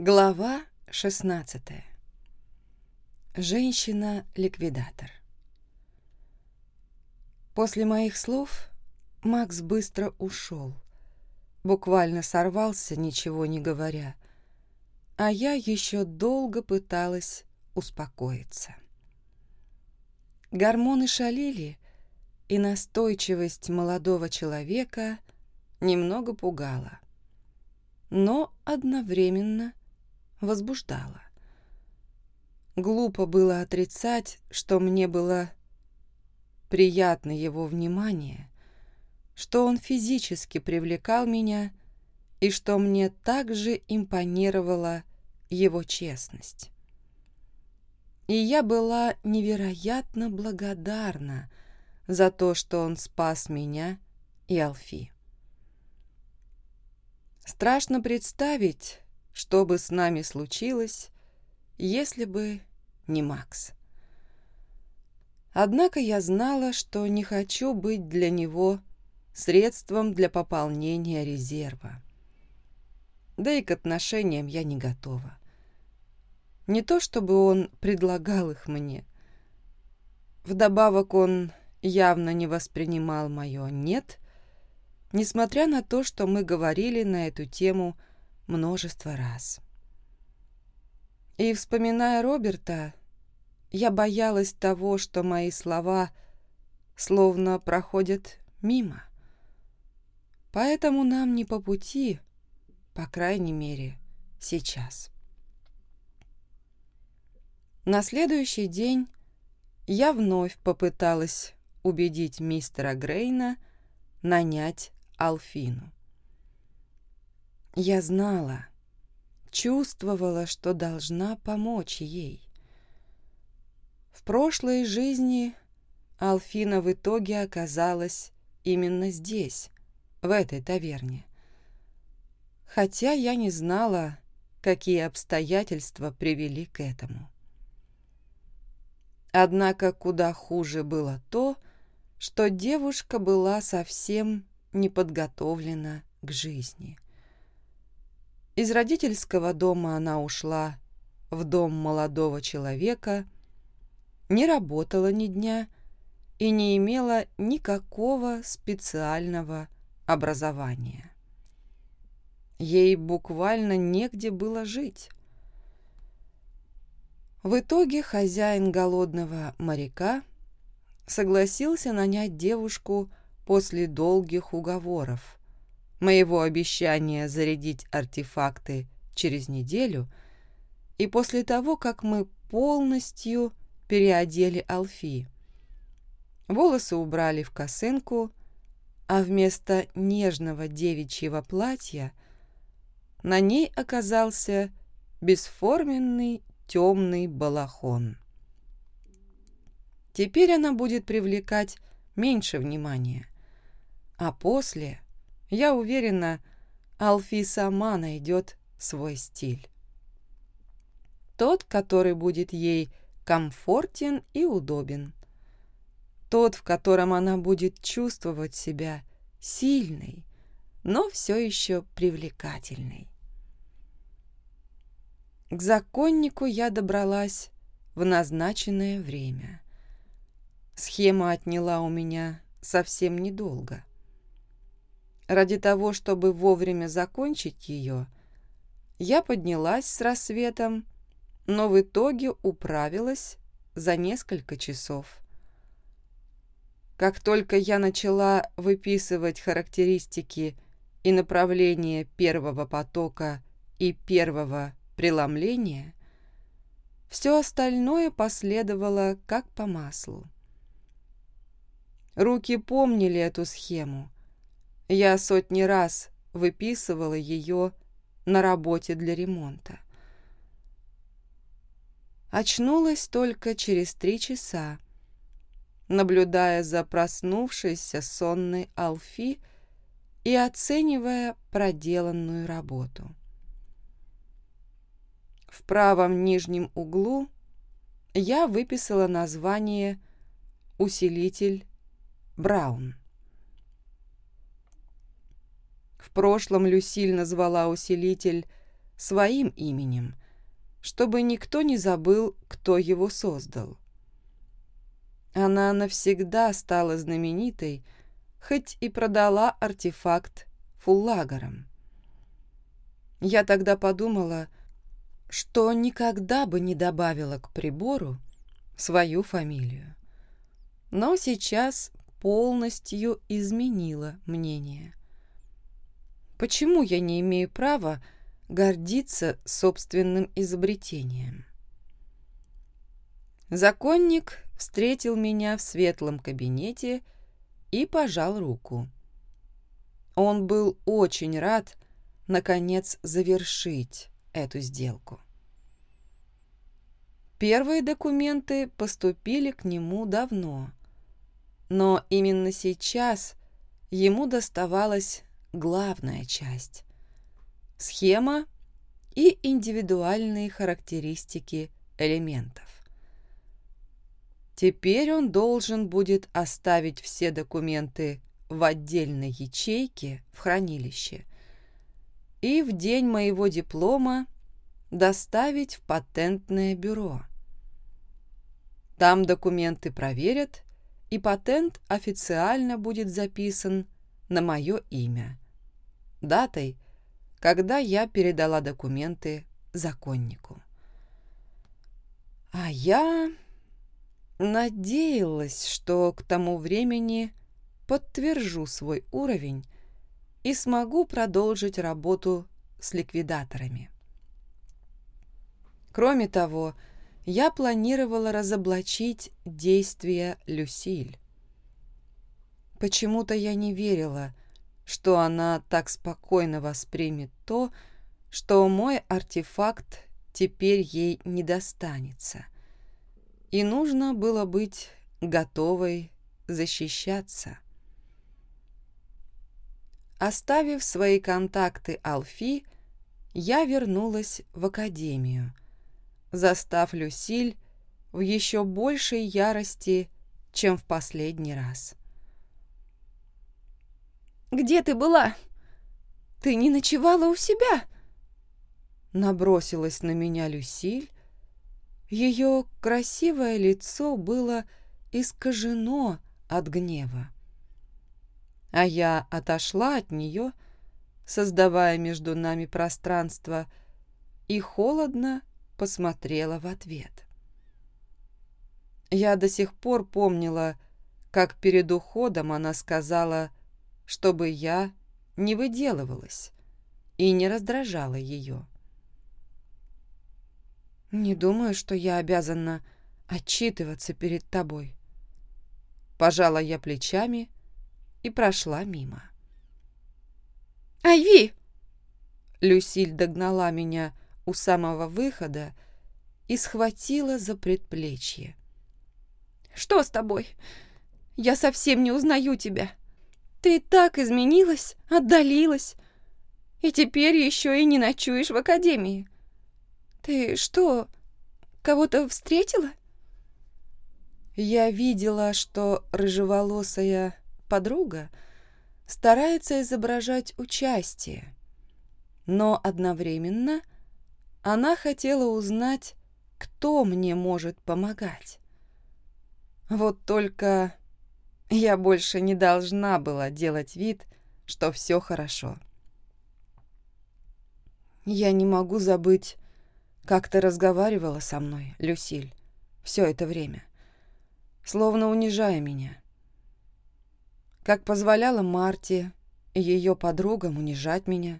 Глава 16 Женщина-ликвидатор После моих слов Макс быстро ушел. Буквально сорвался, ничего не говоря. А я еще долго пыталась успокоиться. Гормоны шалили, и настойчивость молодого человека немного пугала. Но одновременно возбуждала. Глупо было отрицать, что мне было приятно его внимание, что он физически привлекал меня и что мне также импонировала его честность. И я была невероятно благодарна за то, что он спас меня и Алфи. Страшно представить, что бы с нами случилось, если бы не Макс. Однако я знала, что не хочу быть для него средством для пополнения резерва. Да и к отношениям я не готова. Не то чтобы он предлагал их мне. Вдобавок он явно не воспринимал мое «нет», несмотря на то, что мы говорили на эту тему множество раз. И, вспоминая Роберта, я боялась того, что мои слова словно проходят мимо. Поэтому нам не по пути, по крайней мере, сейчас. На следующий день я вновь попыталась убедить мистера Грейна нанять Алфину. Я знала, чувствовала, что должна помочь ей. В прошлой жизни Алфина в итоге оказалась именно здесь, в этой таверне. Хотя я не знала, какие обстоятельства привели к этому. Однако куда хуже было то, что девушка была совсем не подготовлена к жизни. Из родительского дома она ушла в дом молодого человека, не работала ни дня и не имела никакого специального образования. Ей буквально негде было жить. В итоге хозяин голодного моряка согласился нанять девушку после долгих уговоров, моего обещания зарядить артефакты через неделю и после того, как мы полностью переодели Алфи. Волосы убрали в косынку, а вместо нежного девичьего платья на ней оказался бесформенный темный балахон. Теперь она будет привлекать меньше внимания, а после я уверена, Алфи сама найдет свой стиль. Тот, который будет ей комфортен и удобен. Тот, в котором она будет чувствовать себя сильной, но все еще привлекательной. К законнику я добралась в назначенное время. Схема отняла у меня совсем недолго. Ради того, чтобы вовремя закончить ее, я поднялась с рассветом, но в итоге управилась за несколько часов. Как только я начала выписывать характеристики и направление первого потока и первого преломления, все остальное последовало как по маслу. Руки помнили эту схему, я сотни раз выписывала ее на работе для ремонта. Очнулась только через три часа, наблюдая за проснувшейся сонной Алфи и оценивая проделанную работу. В правом нижнем углу я выписала название «Усилитель Браун». В прошлом Люсиль назвала усилитель своим именем, чтобы никто не забыл, кто его создал. Она навсегда стала знаменитой, хоть и продала артефакт фуллагерам. Я тогда подумала, что никогда бы не добавила к прибору свою фамилию. Но сейчас полностью изменила мнение. Почему я не имею права гордиться собственным изобретением? Законник встретил меня в светлом кабинете и пожал руку. Он был очень рад, наконец, завершить эту сделку. Первые документы поступили к нему давно, но именно сейчас ему доставалась главная часть – схема и индивидуальные характеристики элементов. Теперь он должен будет оставить все документы в отдельной ячейке в хранилище и в день моего диплома доставить в патентное бюро. Там документы проверят, и патент официально будет записан на мое имя. Датой, когда я передала документы законнику. А я надеялась, что к тому времени подтвержу свой уровень и смогу продолжить работу с ликвидаторами. Кроме того, я планировала разоблачить действия Люсиль. Почему-то я не верила, что она так спокойно воспримет то, что мой артефакт теперь ей не достанется. И нужно было быть готовой защищаться. Оставив свои контакты Алфи, я вернулась в академию, застав Люсиль в еще большей ярости, чем в последний раз. «Где ты была? Ты не ночевала у себя?» Набросилась на меня Люсиль. Ее красивое лицо было искажено от гнева. А я отошла от нее, создавая между нами пространство, и холодно посмотрела в ответ. Я до сих пор помнила, как перед уходом она сказала, чтобы я не выделывалась и не раздражала ее. «Не думаю, что я обязана отчитываться перед тобой». Пожала я плечами и прошла мимо. «Айви!» Люсиль догнала меня у самого выхода и схватила за предплечье. «Что с тобой? Я совсем не узнаю тебя. Ты так изменилась, отдалилась, и теперь еще и не ночуешь в академии. Ты что, кого-то встретила?» Я видела, что рыжеволосая подруга старается изображать участие, но одновременно она хотела узнать, кто мне может помогать. Вот только я больше не должна была делать вид, что все хорошо. Я не могу забыть, как ты разговаривала со мной, Люсиль, все это время, словно унижая меня как позволяла Марте и ее подругам унижать меня.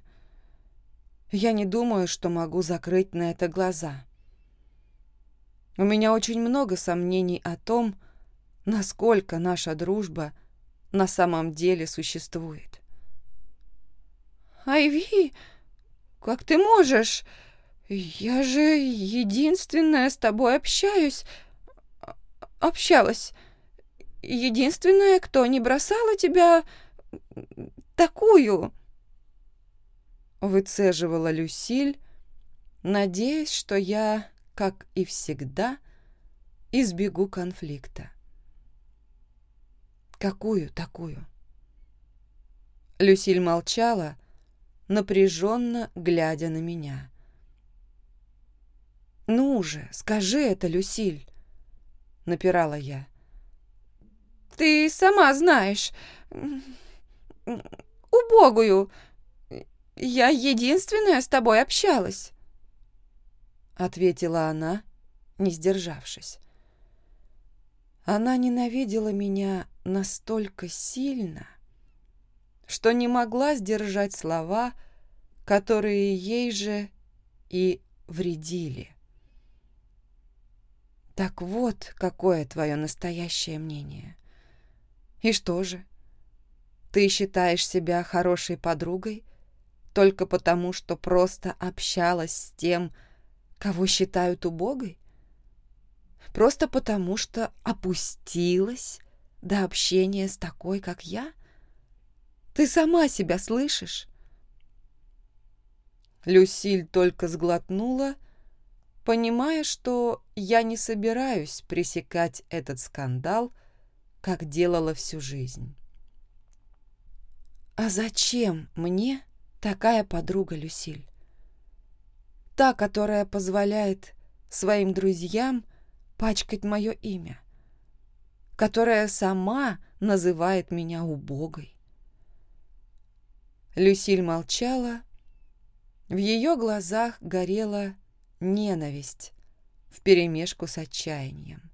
Я не думаю, что могу закрыть на это глаза. У меня очень много сомнений о том, насколько наша дружба на самом деле существует. «Айви, как ты можешь? Я же единственная с тобой общаюсь. Общалась единственная, кто не бросала тебя такую. Выцеживала Люсиль, надеясь, что я, как и всегда, избегу конфликта. Какую такую? Люсиль молчала, напряженно глядя на меня. «Ну же, скажи это, Люсиль!» — напирала я. «Ты сама знаешь. Убогую. Я единственная с тобой общалась», — ответила она, не сдержавшись. Она ненавидела меня настолько сильно, что не могла сдержать слова, которые ей же и вредили. Так вот, какое твое настоящее мнение. И что же? Ты считаешь себя хорошей подругой только потому, что просто общалась с тем, кого считают убогой? Просто потому, что опустилась до общения с такой, как я? Ты сама себя слышишь? Люсиль только сглотнула понимая, что я не собираюсь пресекать этот скандал, как делала всю жизнь. А зачем мне такая подруга Люсиль? Та, которая позволяет своим друзьям пачкать мое имя, которая сама называет меня убогой. Люсиль молчала, в ее глазах горела ненависть вперемешку с отчаянием.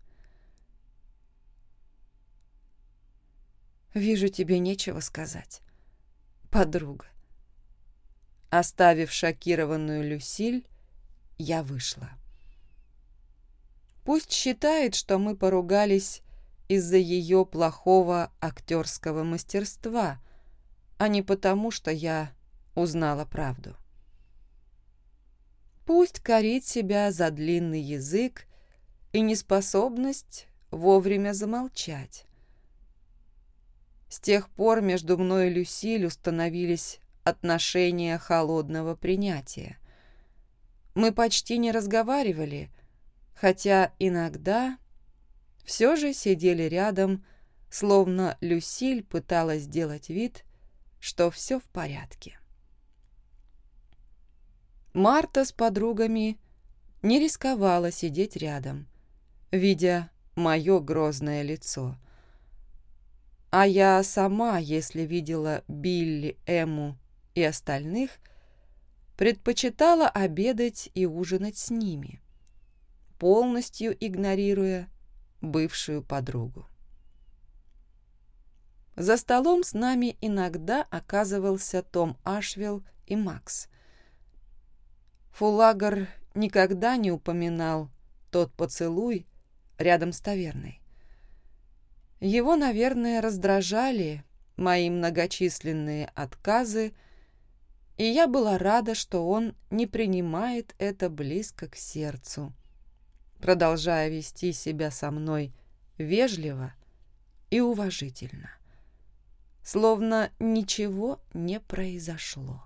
«Вижу, тебе нечего сказать, подруга». Оставив шокированную Люсиль, я вышла. Пусть считает, что мы поругались из-за ее плохого актерского мастерства, а не потому, что я узнала правду. Пусть корит себя за длинный язык и неспособность вовремя замолчать. С тех пор между мной и Люсиль установились отношения холодного принятия. Мы почти не разговаривали, хотя иногда все же сидели рядом, словно Люсиль пыталась сделать вид, что все в порядке. Марта с подругами не рисковала сидеть рядом, видя мое грозное лицо. А я сама, если видела Билли, Эму и остальных, предпочитала обедать и ужинать с ними, полностью игнорируя бывшую подругу. За столом с нами иногда оказывался Том Ашвилл и Макс. Фулагер никогда не упоминал тот поцелуй рядом с таверной. Его, наверное, раздражали мои многочисленные отказы, и я была рада, что он не принимает это близко к сердцу, продолжая вести себя со мной вежливо и уважительно, словно ничего не произошло.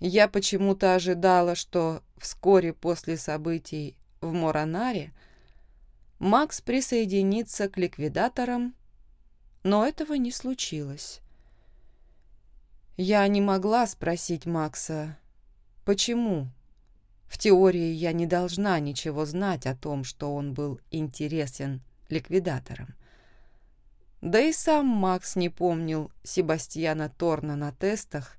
Я почему-то ожидала, что вскоре после событий в Моранаре Макс присоединится к ликвидаторам, но этого не случилось. Я не могла спросить Макса, почему. В теории я не должна ничего знать о том, что он был интересен ликвидаторам. Да и сам Макс не помнил Себастьяна Торна на тестах,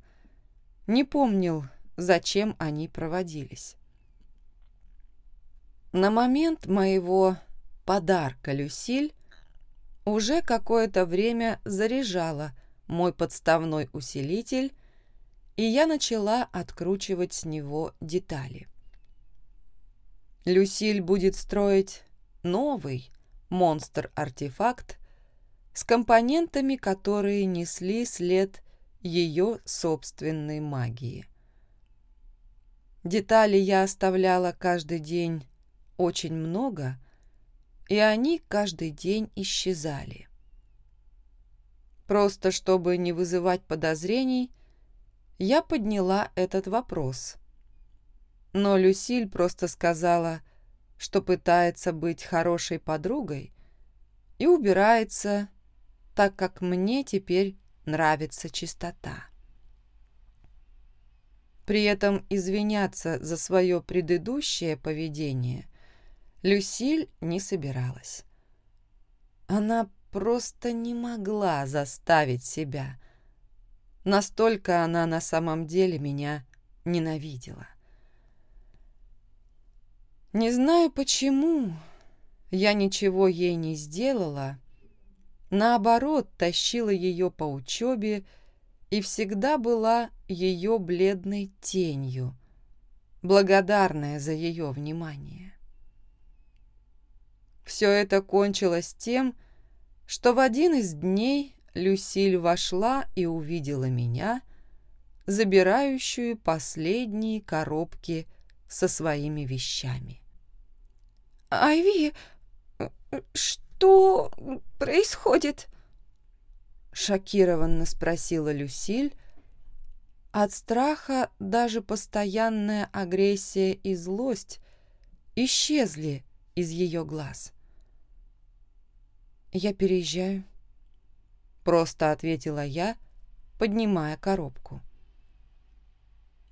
не помнил, зачем они проводились. На момент моего подарка Люсиль уже какое-то время заряжала мой подставной усилитель, и я начала откручивать с него детали. Люсиль будет строить новый монстр-артефакт с компонентами, которые несли след ее собственной магии. Деталей я оставляла каждый день очень много, и они каждый день исчезали. Просто чтобы не вызывать подозрений, я подняла этот вопрос. Но Люсиль просто сказала, что пытается быть хорошей подругой и убирается, так как мне теперь нравится чистота. При этом извиняться за свое предыдущее поведение Люсиль не собиралась. Она просто не могла заставить себя. Настолько она на самом деле меня ненавидела. Не знаю почему, я ничего ей не сделала, наоборот, тащила ее по учебе и всегда была ее бледной тенью, благодарная за ее внимание. Все это кончилось тем, что в один из дней Люсиль вошла и увидела меня, забирающую последние коробки со своими вещами. «Айви, что происходит?» Шокированно спросила Люсиль. От страха даже постоянная агрессия и злость исчезли из ее глаз. «Я переезжаю», — просто ответила я, поднимая коробку.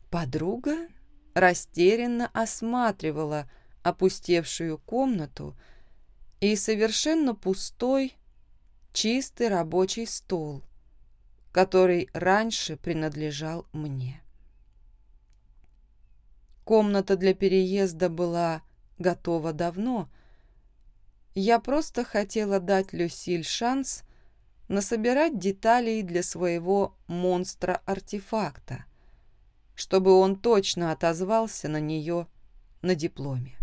Подруга растерянно осматривала опустевшую комнату и совершенно пустой, чистый рабочий стол, который раньше принадлежал мне. Комната для переезда была готова давно, — я просто хотела дать Люсиль шанс насобирать деталей для своего монстра-артефакта, чтобы он точно отозвался на нее на дипломе.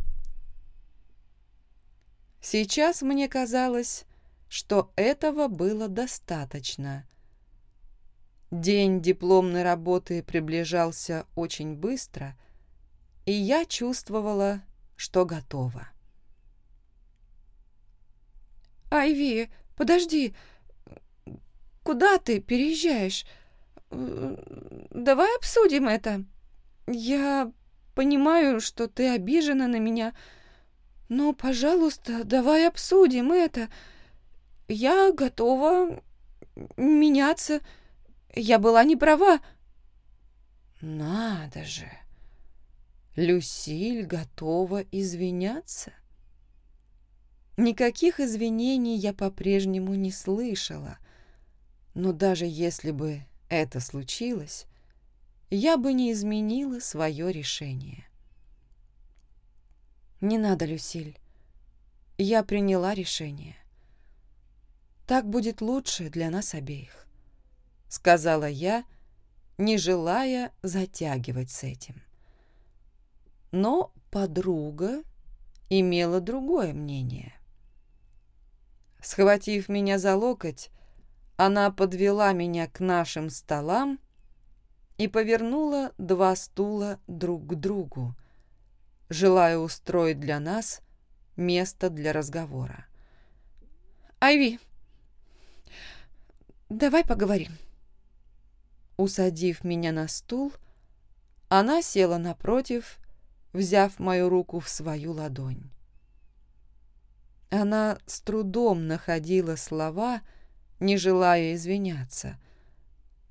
Сейчас мне казалось, что этого было достаточно. День дипломной работы приближался очень быстро, и я чувствовала, что готова. «Айви, подожди. Куда ты переезжаешь? Давай обсудим это. Я понимаю, что ты обижена на меня, но, пожалуйста, давай обсудим это. Я готова меняться. Я была не права». «Надо же! Люсиль готова извиняться?» Никаких извинений я по-прежнему не слышала, но даже если бы это случилось, я бы не изменила свое решение. «Не надо, Люсиль. Я приняла решение. Так будет лучше для нас обеих», — сказала я, не желая затягивать с этим. Но подруга имела другое мнение. Схватив меня за локоть, она подвела меня к нашим столам и повернула два стула друг к другу, желая устроить для нас место для разговора. «Айви, давай поговорим». Усадив меня на стул, она села напротив, взяв мою руку в свою ладонь. Она с трудом находила слова, не желая извиняться,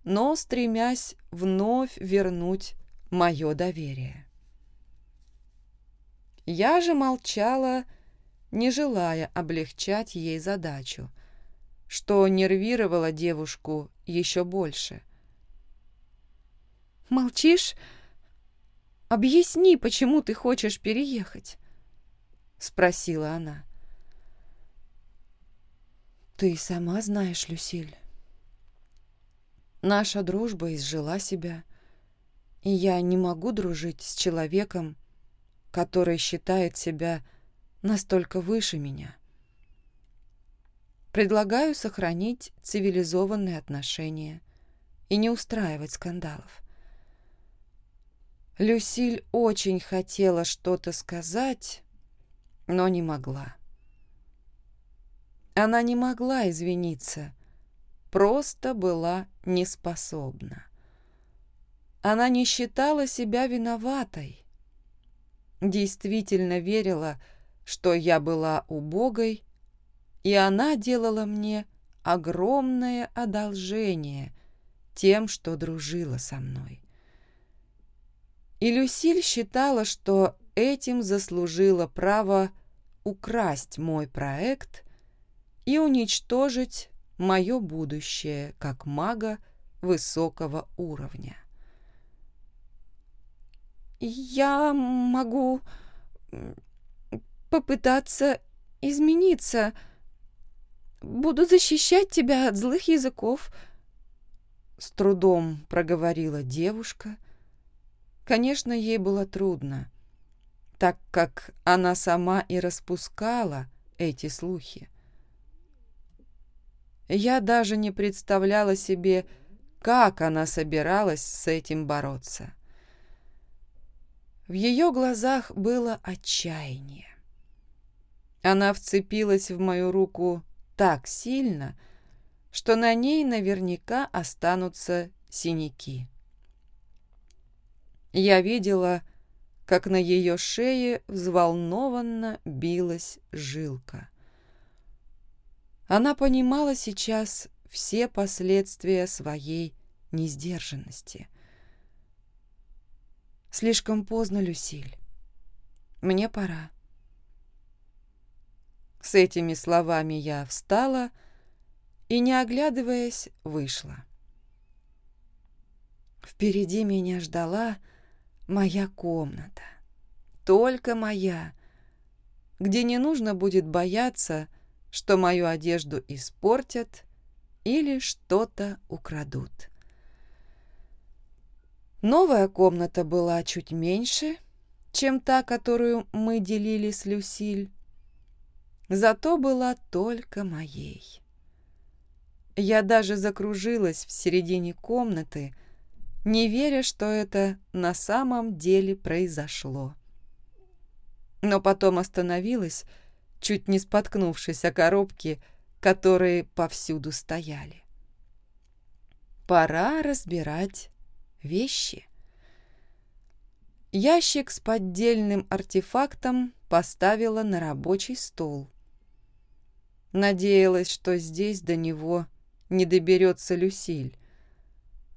но стремясь вновь вернуть мое доверие. Я же молчала, не желая облегчать ей задачу, что нервировало девушку еще больше. «Молчишь? Объясни, почему ты хочешь переехать?» — спросила она. Ты сама знаешь, Люсиль. Наша дружба изжила себя, и я не могу дружить с человеком, который считает себя настолько выше меня. Предлагаю сохранить цивилизованные отношения и не устраивать скандалов. Люсиль очень хотела что-то сказать, но не могла. Она не могла извиниться, просто была неспособна. Она не считала себя виноватой. Действительно верила, что я была убогой, и она делала мне огромное одолжение тем, что дружила со мной. И Люсиль считала, что этим заслужила право украсть мой проект и уничтожить мое будущее как мага высокого уровня. «Я могу попытаться измениться. Буду защищать тебя от злых языков», — с трудом проговорила девушка. Конечно, ей было трудно, так как она сама и распускала эти слухи. Я даже не представляла себе, как она собиралась с этим бороться. В ее глазах было отчаяние. Она вцепилась в мою руку так сильно, что на ней наверняка останутся синяки. Я видела, как на ее шее взволнованно билась жилка. Она понимала сейчас все последствия своей несдержанности. «Слишком поздно, Люсиль. Мне пора». С этими словами я встала и, не оглядываясь, вышла. Впереди меня ждала моя комната. Только моя, где не нужно будет бояться, что мою одежду испортят или что-то украдут. Новая комната была чуть меньше, чем та, которую мы делили с Люсиль, зато была только моей. Я даже закружилась в середине комнаты, не веря, что это на самом деле произошло. Но потом остановилась, чуть не споткнувшись о коробки, которые повсюду стояли. Пора разбирать вещи. Ящик с поддельным артефактом поставила на рабочий стол. Надеялась, что здесь до него не доберется Люсиль,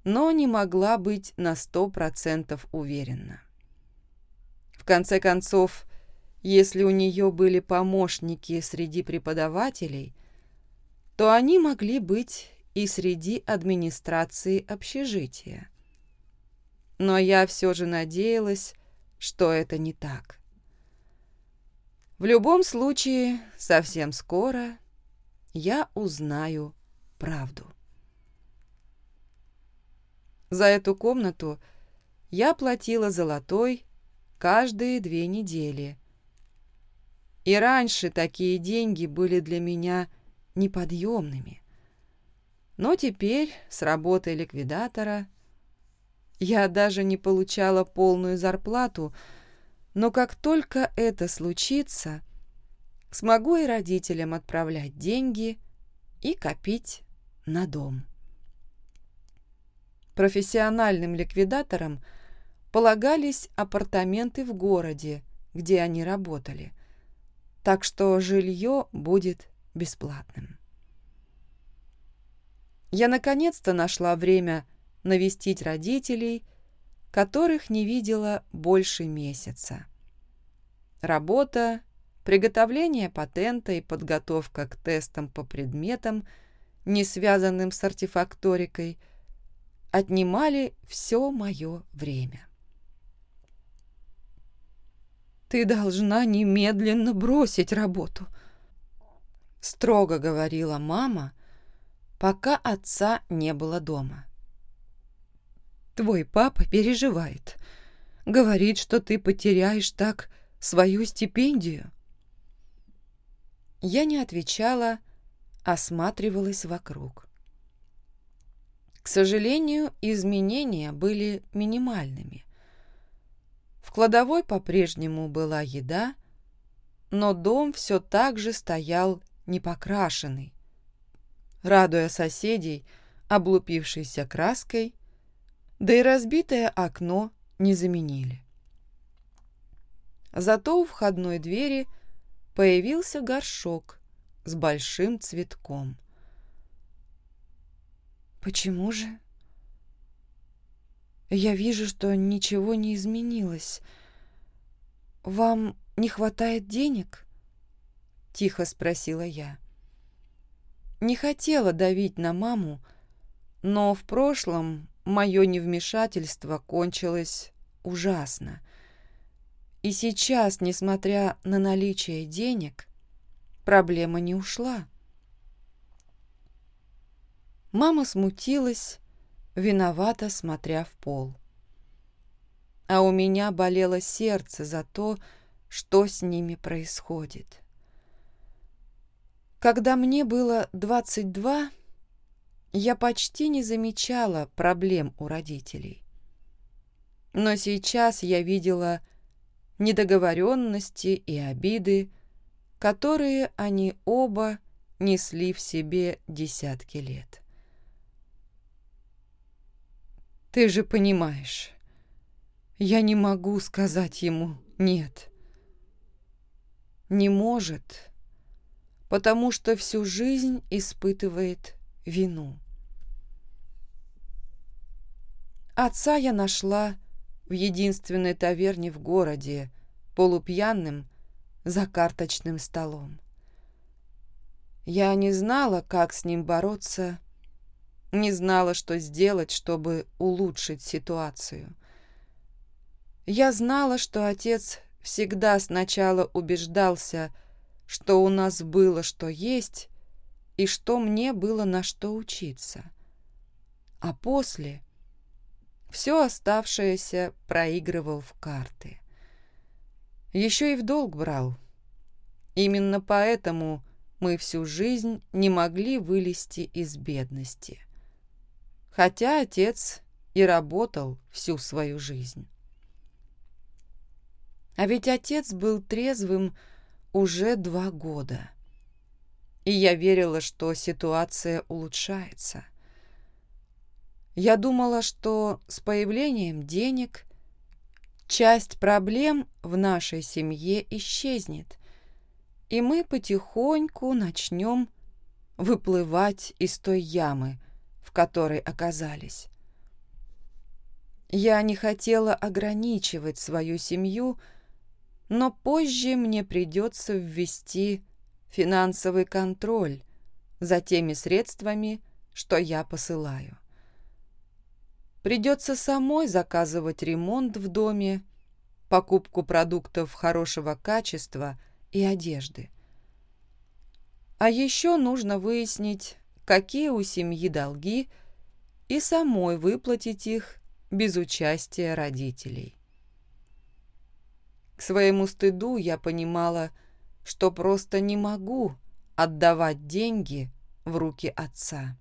но не могла быть на сто процентов уверена. В конце концов, если у нее были помощники среди преподавателей, то они могли быть и среди администрации общежития. Но я все же надеялась, что это не так. В любом случае, совсем скоро я узнаю правду. За эту комнату я платила золотой каждые две недели. И раньше такие деньги были для меня неподъемными. Но теперь с работой ликвидатора я даже не получала полную зарплату, но как только это случится, смогу и родителям отправлять деньги и копить на дом. Профессиональным ликвидаторам полагались апартаменты в городе, где они работали, так что жилье будет бесплатным. Я наконец-то нашла время навестить родителей, которых не видела больше месяца. Работа, приготовление патента и подготовка к тестам по предметам, не связанным с артефакторикой, отнимали все мое время. «Ты должна немедленно бросить работу», — строго говорила мама, пока отца не было дома. «Твой папа переживает. Говорит, что ты потеряешь так свою стипендию». Я не отвечала, осматривалась вокруг. К сожалению, изменения были минимальными. В кладовой по-прежнему была еда, но дом все так же стоял непокрашенный, радуя соседей облупившейся краской, да и разбитое окно не заменили. Зато у входной двери появился горшок с большим цветком. Почему же? Я вижу, что ничего не изменилось. Вам не хватает денег?» Тихо спросила я. Не хотела давить на маму, но в прошлом мое невмешательство кончилось ужасно. И сейчас, несмотря на наличие денег, проблема не ушла. Мама смутилась, виновато смотря в пол. А у меня болело сердце за то, что с ними происходит. Когда мне было 22, я почти не замечала проблем у родителей. Но сейчас я видела недоговоренности и обиды, которые они оба несли в себе десятки лет. Ты же понимаешь, я не могу сказать ему «нет». Не может, потому что всю жизнь испытывает вину. Отца я нашла в единственной таверне в городе, полупьяным, за карточным столом. Я не знала, как с ним бороться, не знала, что сделать, чтобы улучшить ситуацию. Я знала, что отец всегда сначала убеждался, что у нас было что есть и что мне было на что учиться. А после все оставшееся проигрывал в карты. Еще и в долг брал. Именно поэтому мы всю жизнь не могли вылезти из бедности. Хотя отец и работал всю свою жизнь. А ведь отец был трезвым, уже два года. И я верила, что ситуация улучшается. Я думала, что с появлением денег часть проблем в нашей семье исчезнет, и мы потихоньку начнем выплывать из той ямы, в которой оказались. Я не хотела ограничивать свою семью, но позже мне придется ввести финансовый контроль за теми средствами, что я посылаю. Придется самой заказывать ремонт в доме, покупку продуктов хорошего качества и одежды. А еще нужно выяснить, какие у семьи долги, и самой выплатить их без участия родителей. К своему стыду я понимала, что просто не могу отдавать деньги в руки отца.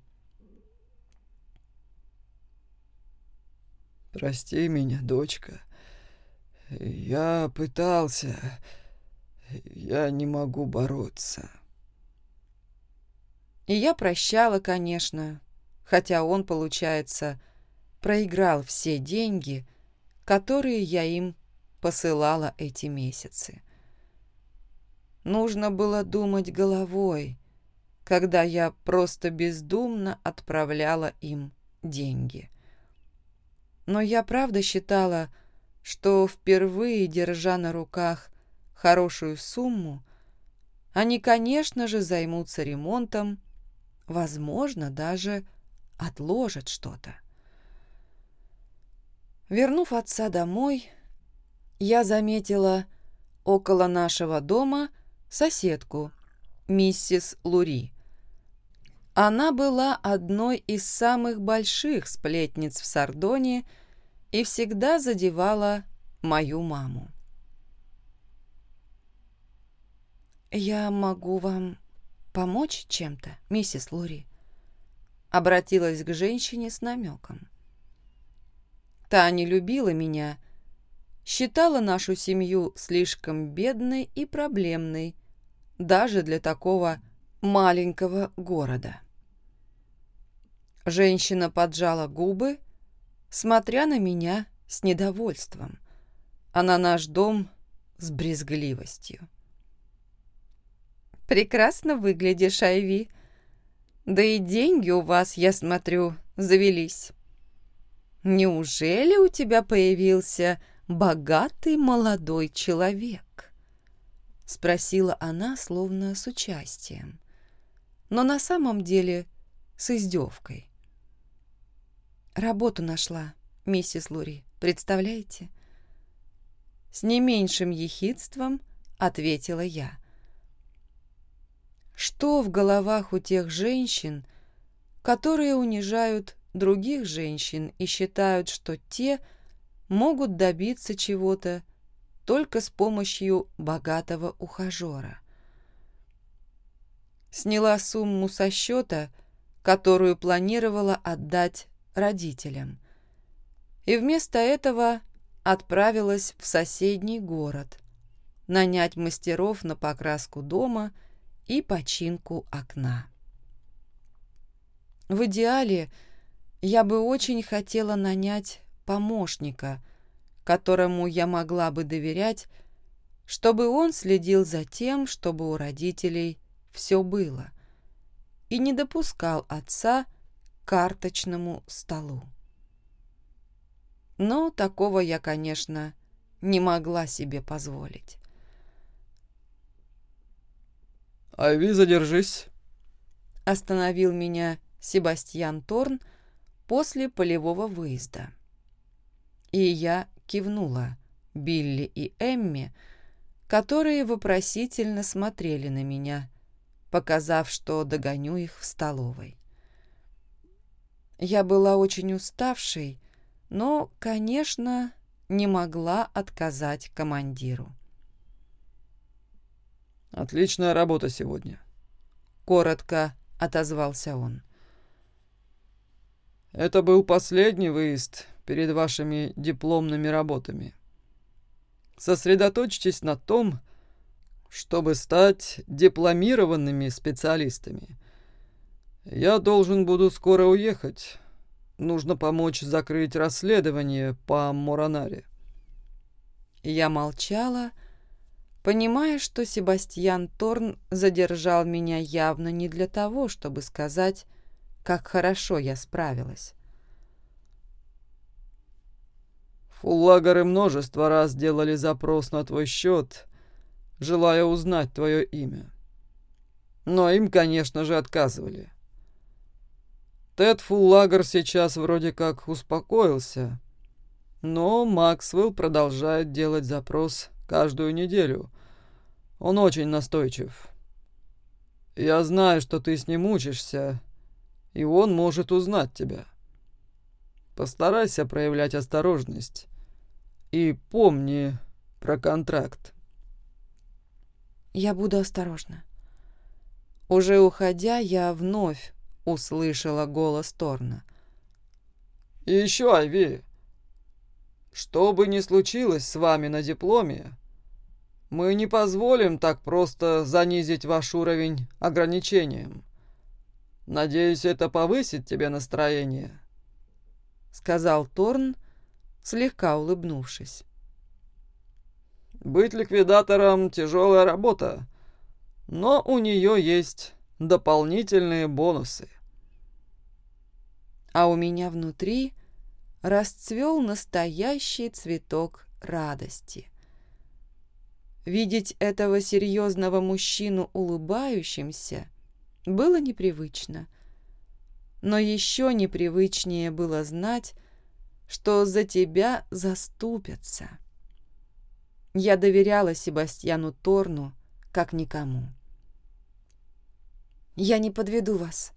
«Прости меня, дочка. Я пытался. Я не могу бороться». И я прощала, конечно, хотя он, получается, проиграл все деньги, которые я им посылала эти месяцы. Нужно было думать головой, когда я просто бездумно отправляла им деньги. Но я правда считала, что впервые, держа на руках хорошую сумму, они, конечно же, займутся ремонтом, возможно, даже отложат что-то. Вернув отца домой, я заметила около нашего дома соседку, миссис Лури. Она была одной из самых больших сплетниц в Сардоне и всегда задевала мою маму. «Я могу вам помочь чем-то, миссис Лури?» Обратилась к женщине с намеком. Та не любила меня считала нашу семью слишком бедной и проблемной, даже для такого маленького города. Женщина поджала губы, смотря на меня с недовольством, а на наш дом с брезгливостью. «Прекрасно выглядишь, Айви. Да и деньги у вас, я смотрю, завелись. неужели у тебя появился богатый молодой человек?» Спросила она, словно с участием, но на самом деле с издевкой. «Работу нашла, миссис Лури, представляете?» С не меньшим ехидством ответила я. Что в головах у тех женщин, которые унижают других женщин и считают, что те могут добиться чего-то только с помощью богатого ухажера. Сняла сумму со счета, которую планировала отдать родителям, и вместо этого отправилась в соседний город, нанять мастеров на покраску дома и починку окна. В идеале я бы очень хотела нанять помощника, которому я могла бы доверять, чтобы он следил за тем, чтобы у родителей все было, и не допускал отца карточному столу. Но такого я, конечно, не могла себе позволить. «Айви, задержись!» Остановил меня Себастьян Торн после полевого выезда. И я кивнула Билли и Эмми, которые вопросительно смотрели на меня, показав, что догоню их в столовой. Я была очень уставшей, но, конечно, не могла отказать командиру. «Отличная работа сегодня», — коротко отозвался он. «Это был последний выезд перед вашими дипломными работами. Сосредоточьтесь на том, чтобы стать дипломированными специалистами. Я должен буду скоро уехать, Нужно помочь закрыть расследование по Моранаре. Я молчала, понимая, что Себастьян Торн задержал меня явно не для того, чтобы сказать, как хорошо я справилась. Фуллагеры множество раз делали запрос на твой счет, желая узнать твое имя. Но им, конечно же, отказывали. Тед Фуллагер сейчас вроде как успокоился, но Максвелл продолжает делать запрос каждую неделю. Он очень настойчив. Я знаю, что ты с ним учишься, и он может узнать тебя. Постарайся проявлять осторожность. И помни про контракт. Я буду осторожна. Уже уходя, я вновь услышала голос Торна. «И еще, Айви, что бы ни случилось с вами на дипломе, мы не позволим так просто занизить ваш уровень ограничением. Надеюсь, это повысит тебе настроение», — сказал Торн, слегка улыбнувшись. «Быть ликвидатором — тяжелая работа, но у нее есть дополнительные бонусы. А у меня внутри расцвел настоящий цветок радости. Видеть этого серьезного мужчину улыбающимся было непривычно. Но еще непривычнее было знать, что за тебя заступятся. Я доверяла Себастьяну Торну как никому. Я не подведу вас».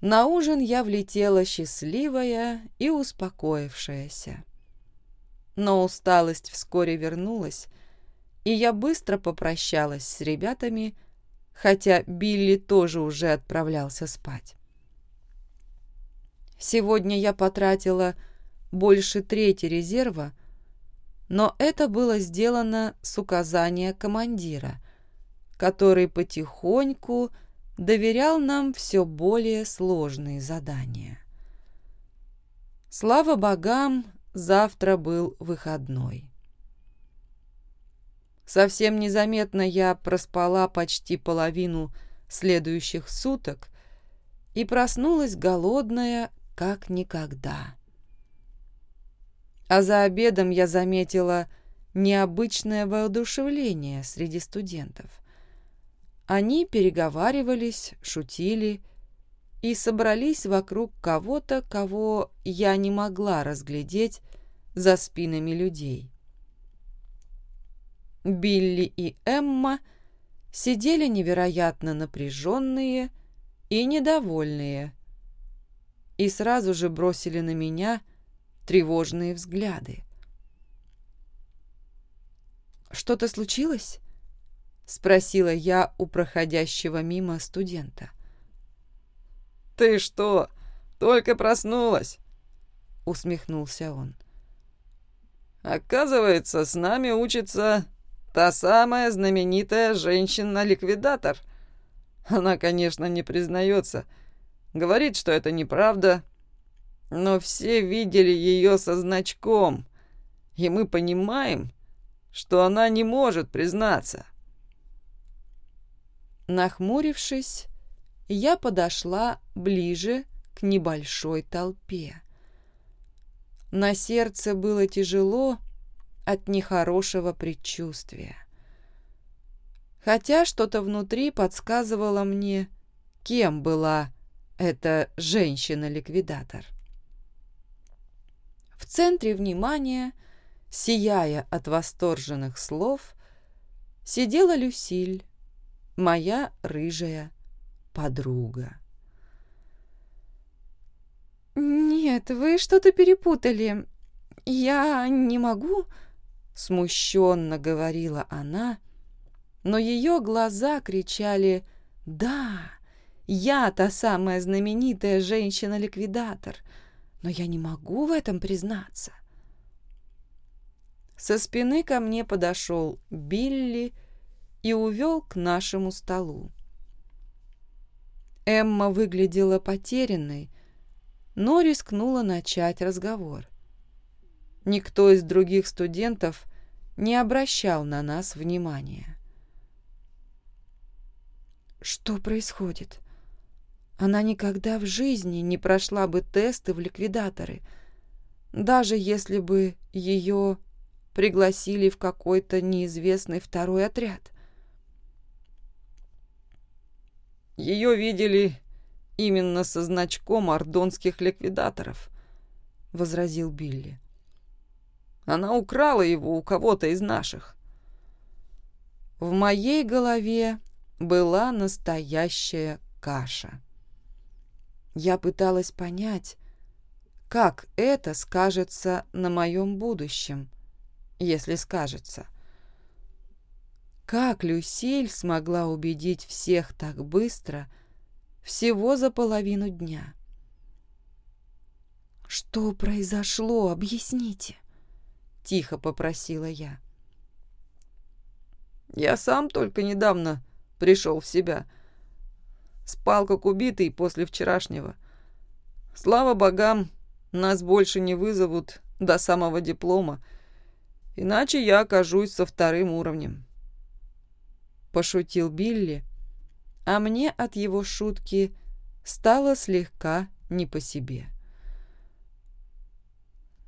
На ужин я влетела счастливая и успокоившаяся. Но усталость вскоре вернулась, и я быстро попрощалась с ребятами, хотя Билли тоже уже отправлялся спать. Сегодня я потратила больше трети резерва, но это было сделано с указания командира, который потихоньку доверял нам все более сложные задания. Слава богам, завтра был выходной. Совсем незаметно я проспала почти половину следующих суток и проснулась голодная, как никогда. А за обедом я заметила необычное воодушевление среди студентов. Они переговаривались, шутили и собрались вокруг кого-то, кого я не могла разглядеть за спинами людей. Билли и Эмма сидели невероятно напряженные и недовольные, и сразу же бросили на меня тревожные взгляды. «Что-то случилось?» — спросила я у проходящего мимо студента. «Ты что, только проснулась?» — усмехнулся он. «Оказывается, с нами учится та самая знаменитая женщина-ликвидатор. Она, конечно, не признается, говорит, что это неправда, но все видели ее со значком, и мы понимаем, что она не может признаться». Нахмурившись, я подошла ближе к небольшой толпе. На сердце было тяжело от нехорошего предчувствия. Хотя что-то внутри подсказывало мне, кем была эта женщина-ликвидатор. В центре внимания, сияя от восторженных слов, сидела Люсиль, моя рыжая подруга. «Нет, вы что-то перепутали. Я не могу...» Смущенно говорила она, но ее глаза кричали «Да, я та самая знаменитая женщина-ликвидатор, но я не могу в этом признаться». Со спины ко мне подошел Билли и увел к нашему столу. Эмма выглядела потерянной, но рискнула начать разговор. Никто из других студентов не обращал на нас внимания. Что происходит? Она никогда в жизни не прошла бы тесты в ликвидаторы, даже если бы ее пригласили в какой-то неизвестный второй отряд. Ее видели именно со значком ордонских ликвидаторов», — возразил Билли. «Она украла его у кого-то из наших». В моей голове была настоящая каша. Я пыталась понять, как это скажется на моем будущем, если скажется. Как Люсиль смогла убедить всех так быстро, всего за половину дня? «Что произошло? Объясните!» — тихо попросила я. «Я сам только недавно пришел в себя. Спал как убитый после вчерашнего. Слава богам, нас больше не вызовут до самого диплома, иначе я окажусь со вторым уровнем пошутил Билли, а мне от его шутки стало слегка не по себе.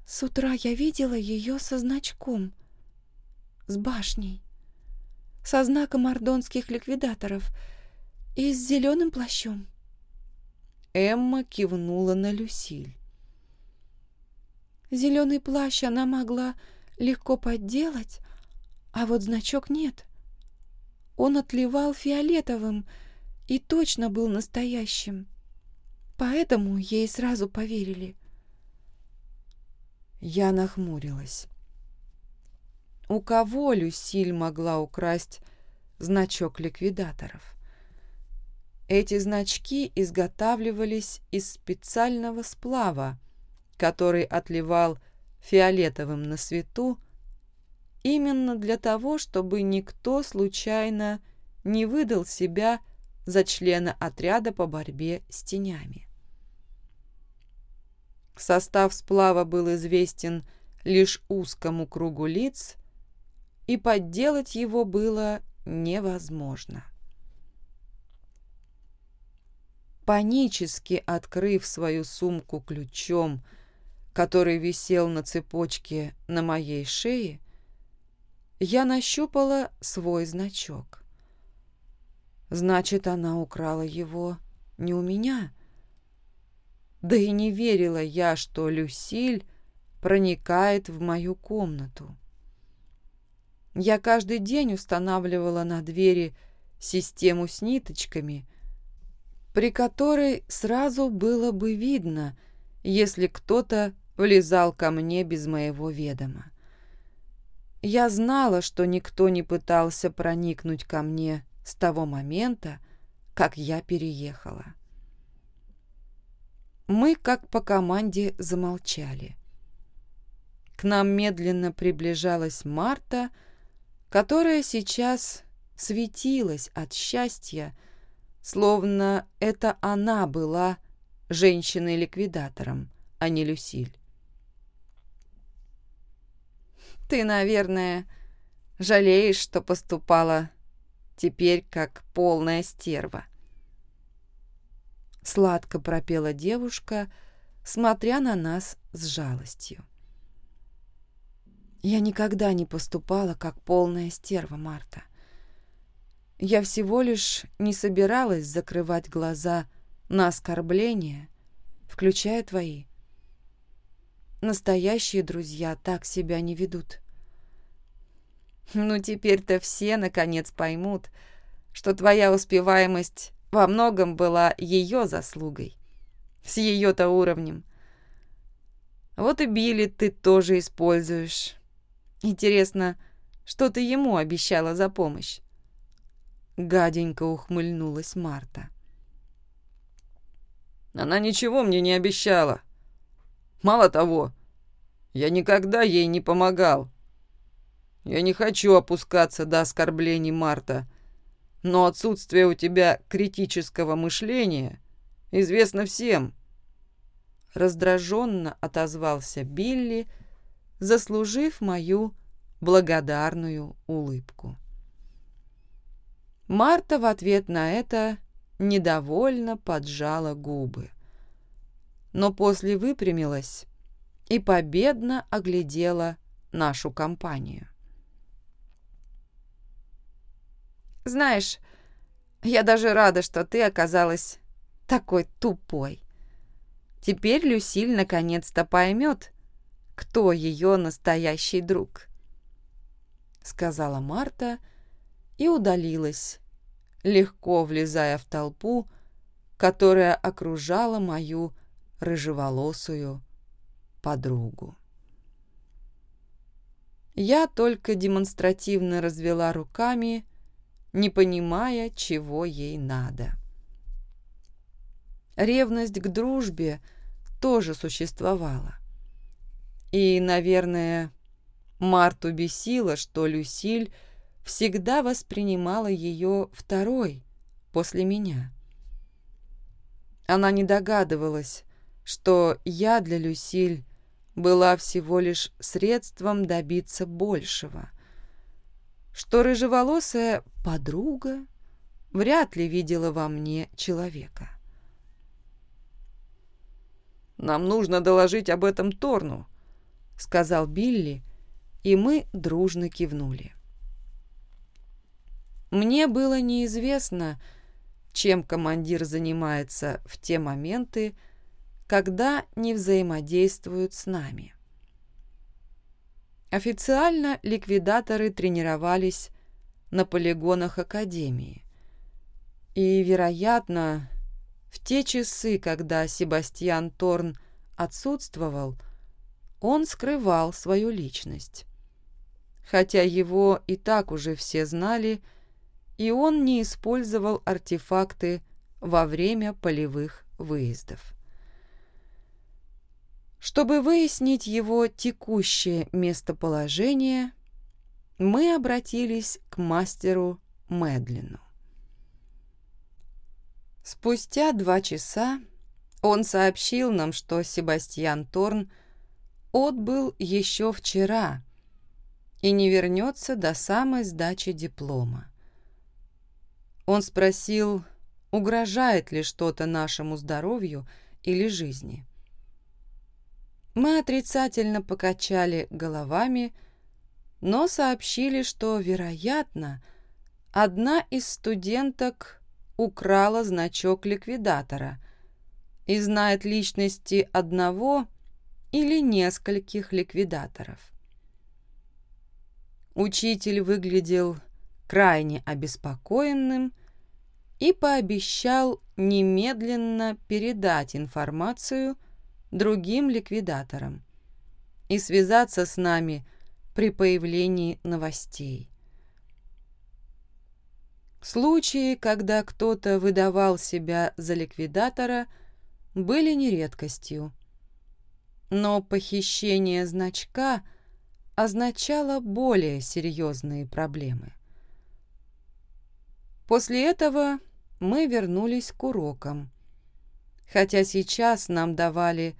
С утра я видела ее со значком, с башней, со знаком ордонских ликвидаторов и с зеленым плащом. Эмма кивнула на Люсиль. Зеленый плащ она могла легко подделать, а вот значок нет. Он отливал фиолетовым и точно был настоящим. Поэтому ей сразу поверили. Я нахмурилась. У кого Люсиль могла украсть значок ликвидаторов? Эти значки изготавливались из специального сплава, который отливал фиолетовым на свету, именно для того, чтобы никто случайно не выдал себя за члена отряда по борьбе с тенями. Состав сплава был известен лишь узкому кругу лиц, и подделать его было невозможно. панически открыв свою сумку ключом, который висел на цепочке на моей шее, я нащупала свой значок. Значит, она украла его не у меня. Да и не верила я, что Люсиль проникает в мою комнату. Я каждый день устанавливала на двери систему с ниточками, при которой сразу было бы видно, если кто-то влезал ко мне без моего ведома. Я знала, что никто не пытался проникнуть ко мне с того момента, как я переехала. Мы, как по команде, замолчали. К нам медленно приближалась Марта, которая сейчас светилась от счастья, словно это она была женщиной-ликвидатором, а не Люсиль. «Ты, наверное, жалеешь, что поступала теперь как полная стерва», Сладко пропела девушка, смотря на нас с жалостью. Я никогда не поступала как полная стерва Марта. Я всего лишь не собиралась закрывать глаза на оскорбления, включая твои. Настоящие друзья так себя не ведут. Ну, теперь-то все, наконец, поймут, что твоя успеваемость во многом была ее заслугой. С ее-то уровнем. Вот и Билли ты тоже используешь. Интересно, что ты ему обещала за помощь? Гаденько ухмыльнулась Марта. Она ничего мне не обещала. Мало того, я никогда ей не помогал. Я не хочу опускаться до оскорблений Марта но отсутствие у тебя критического мышления известно всем. Раздраженно отозвался Билли, заслужив мою благодарную улыбку. Марта в ответ на это недовольно поджала губы, но после выпрямилась и победно оглядела нашу компанию. Знаешь, я даже рада, что ты оказалась такой тупой. Теперь Люсиль наконец-то поймет, кто ее настоящий друг. Сказала Марта и удалилась, легко влезая в толпу, которая окружала мою рыжеволосую подругу. Я только демонстративно развела руками не понимая, чего ей надо. Ревность к дружбе тоже существовала. И, наверное, Марту бесило, что Люсиль всегда воспринимала ее второй после меня. Она не догадывалась, что я для Люсиль была всего лишь средством добиться большего, что рыжеволосая подруга вряд ли видела во мне человека. «Нам нужно доложить об этом Торну», — сказал Билли, и мы дружно кивнули. Мне было неизвестно, чем командир занимается в те моменты, когда не взаимодействуют с нами. Официально ликвидаторы тренировались на полигонах Академии. И, вероятно, в те часы, когда Себастьян Торн отсутствовал, он скрывал свою личность. Хотя его и так уже все знали, и он не использовал артефакты во время полевых выездов. Чтобы выяснить его текущее местоположение, мы обратились к мастеру Медлину. Спустя два часа он сообщил нам, что Себастьян Торн отбыл еще вчера и не вернется до самой сдачи диплома. Он спросил, угрожает ли что-то нашему здоровью или жизни. Мы отрицательно покачали головами, но сообщили, что, вероятно, одна из студенток украла значок ликвидатора и знает личности одного или нескольких ликвидаторов. Учитель выглядел крайне обеспокоенным и пообещал немедленно передать информацию другим ликвидаторам и связаться с нами при появлении новостей. Случаи, когда кто-то выдавал себя за ликвидатора, были не редкостью. Но похищение значка означало более серьезные проблемы. После этого мы вернулись к урокам, хотя сейчас нам давали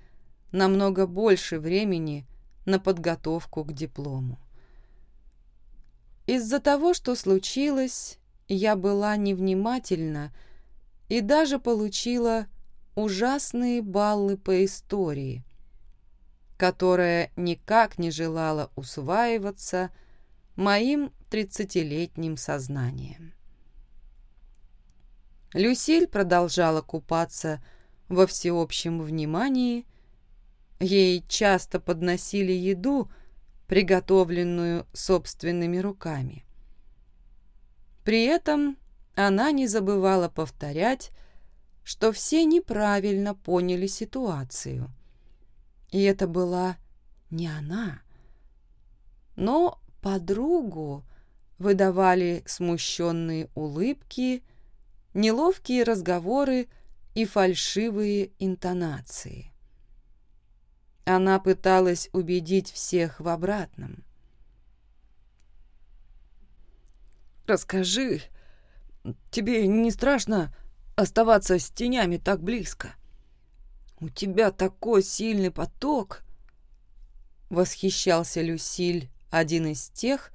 намного больше времени на подготовку к диплому. Из-за того, что случилось, я была невнимательна и даже получила ужасные баллы по истории, которая никак не желала усваиваться моим тридцатилетним сознанием. Люсиль продолжала купаться во всеобщем внимании. Ей часто подносили еду, приготовленную собственными руками. При этом она не забывала повторять, что все неправильно поняли ситуацию. И это была не она. Но подругу выдавали смущенные улыбки, неловкие разговоры и фальшивые интонации. Она пыталась убедить всех в обратном. «Расскажи, тебе не страшно оставаться с тенями так близко? У тебя такой сильный поток!» Восхищался Люсиль, один из тех,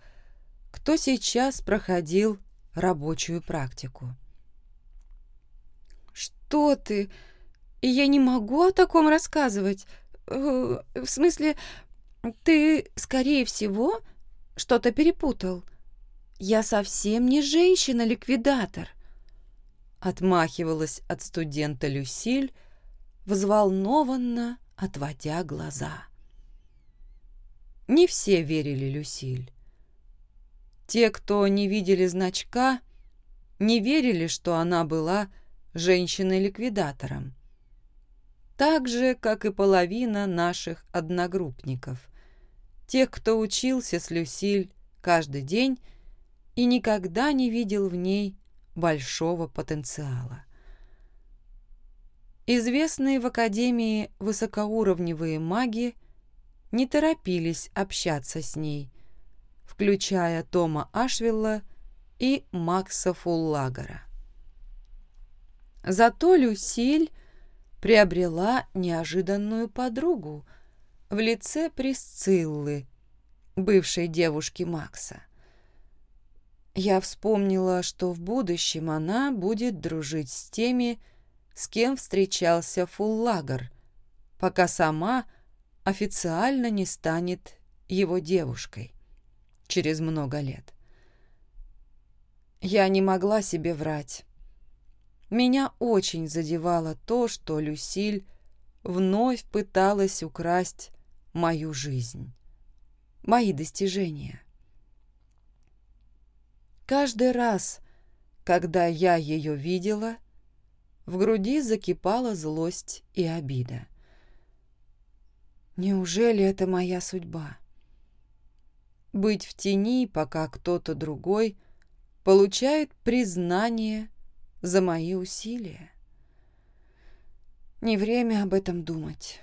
кто сейчас проходил рабочую практику что ты? Я не могу о таком рассказывать. Э, в смысле, ты, скорее всего, что-то перепутал. Я совсем не женщина-ликвидатор. Отмахивалась от студента Люсиль, взволнованно отводя глаза. Не все верили Люсиль. Те, кто не видели значка, не верили, что она была женщиной-ликвидатором. Так же, как и половина наших одногруппников. Тех, кто учился с Люсиль каждый день и никогда не видел в ней большого потенциала. Известные в Академии высокоуровневые маги не торопились общаться с ней, включая Тома Ашвилла и Макса Фуллагера. Зато Люсиль приобрела неожиданную подругу в лице Присциллы, бывшей девушки Макса. Я вспомнила, что в будущем она будет дружить с теми, с кем встречался Фуллагер, пока сама официально не станет его девушкой через много лет. Я не могла себе врать. Меня очень задевало то, что Люсиль вновь пыталась украсть мою жизнь, мои достижения. Каждый раз, когда я ее видела, в груди закипала злость и обида. Неужели это моя судьба? Быть в тени, пока кто-то другой получает признание за мои усилия. Не время об этом думать.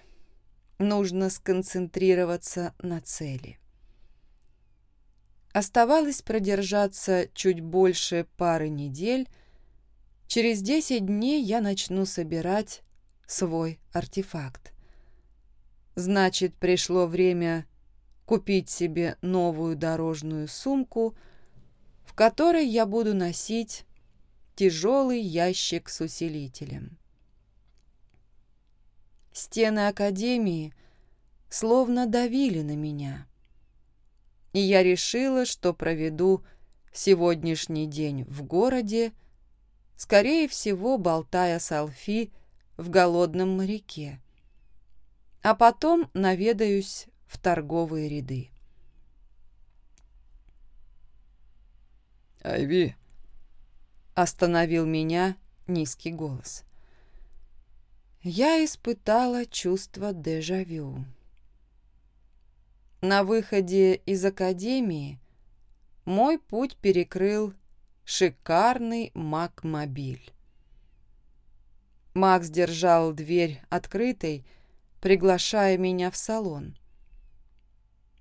Нужно сконцентрироваться на цели. Оставалось продержаться чуть больше пары недель. Через 10 дней я начну собирать свой артефакт. Значит, пришло время купить себе новую дорожную сумку, в которой я буду носить тяжелый ящик с усилителем. Стены Академии словно давили на меня. И я решила, что проведу сегодняшний день в городе, скорее всего, болтая с Алфи в голодном моряке, а потом наведаюсь в торговые ряды. «Айви!» — остановил меня низкий голос. Я испытала чувство дежавю. На выходе из академии мой путь перекрыл шикарный Макмобиль. Макс держал дверь открытой, приглашая меня в салон.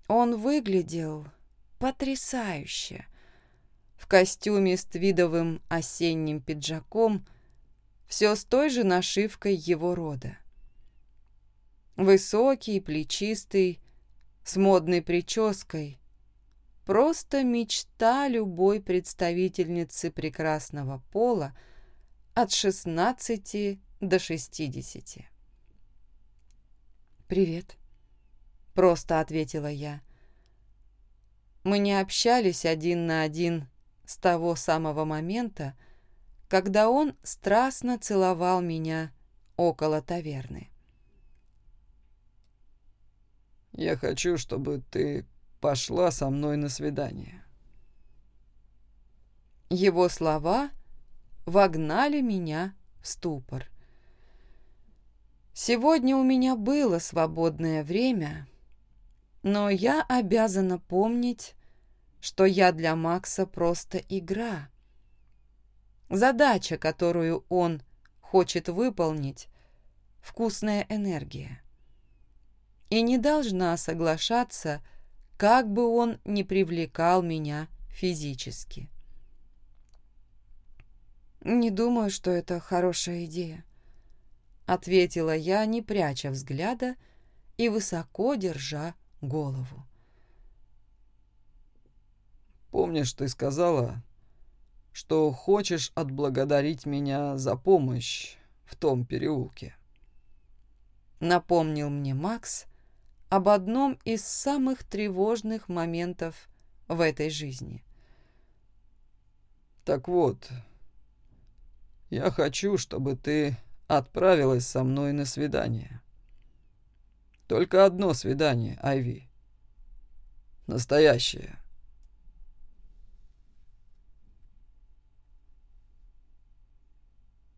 Он выглядел потрясающе. В костюме с твидовым осенним пиджаком, все с той же нашивкой его рода. Высокий, плечистый, с модной прической. Просто мечта любой представительницы прекрасного пола от 16 до 60. «Привет», — просто ответила я. Мы не общались один на один с того самого момента, когда он страстно целовал меня около таверны. Я хочу, чтобы ты пошла со мной на свидание. Его слова вогнали меня в ступор. Сегодня у меня было свободное время, но я обязана помнить, что я для Макса просто игра. Задача, которую он хочет выполнить, вкусная энергия и не должна соглашаться, как бы он ни привлекал меня физически. «Не думаю, что это хорошая идея», — ответила я, не пряча взгляда и высоко держа голову. «Помнишь, ты сказала, что хочешь отблагодарить меня за помощь в том переулке?» Напомнил мне Макс, об одном из самых тревожных моментов в этой жизни. «Так вот, я хочу, чтобы ты отправилась со мной на свидание. Только одно свидание, Айви. Настоящее.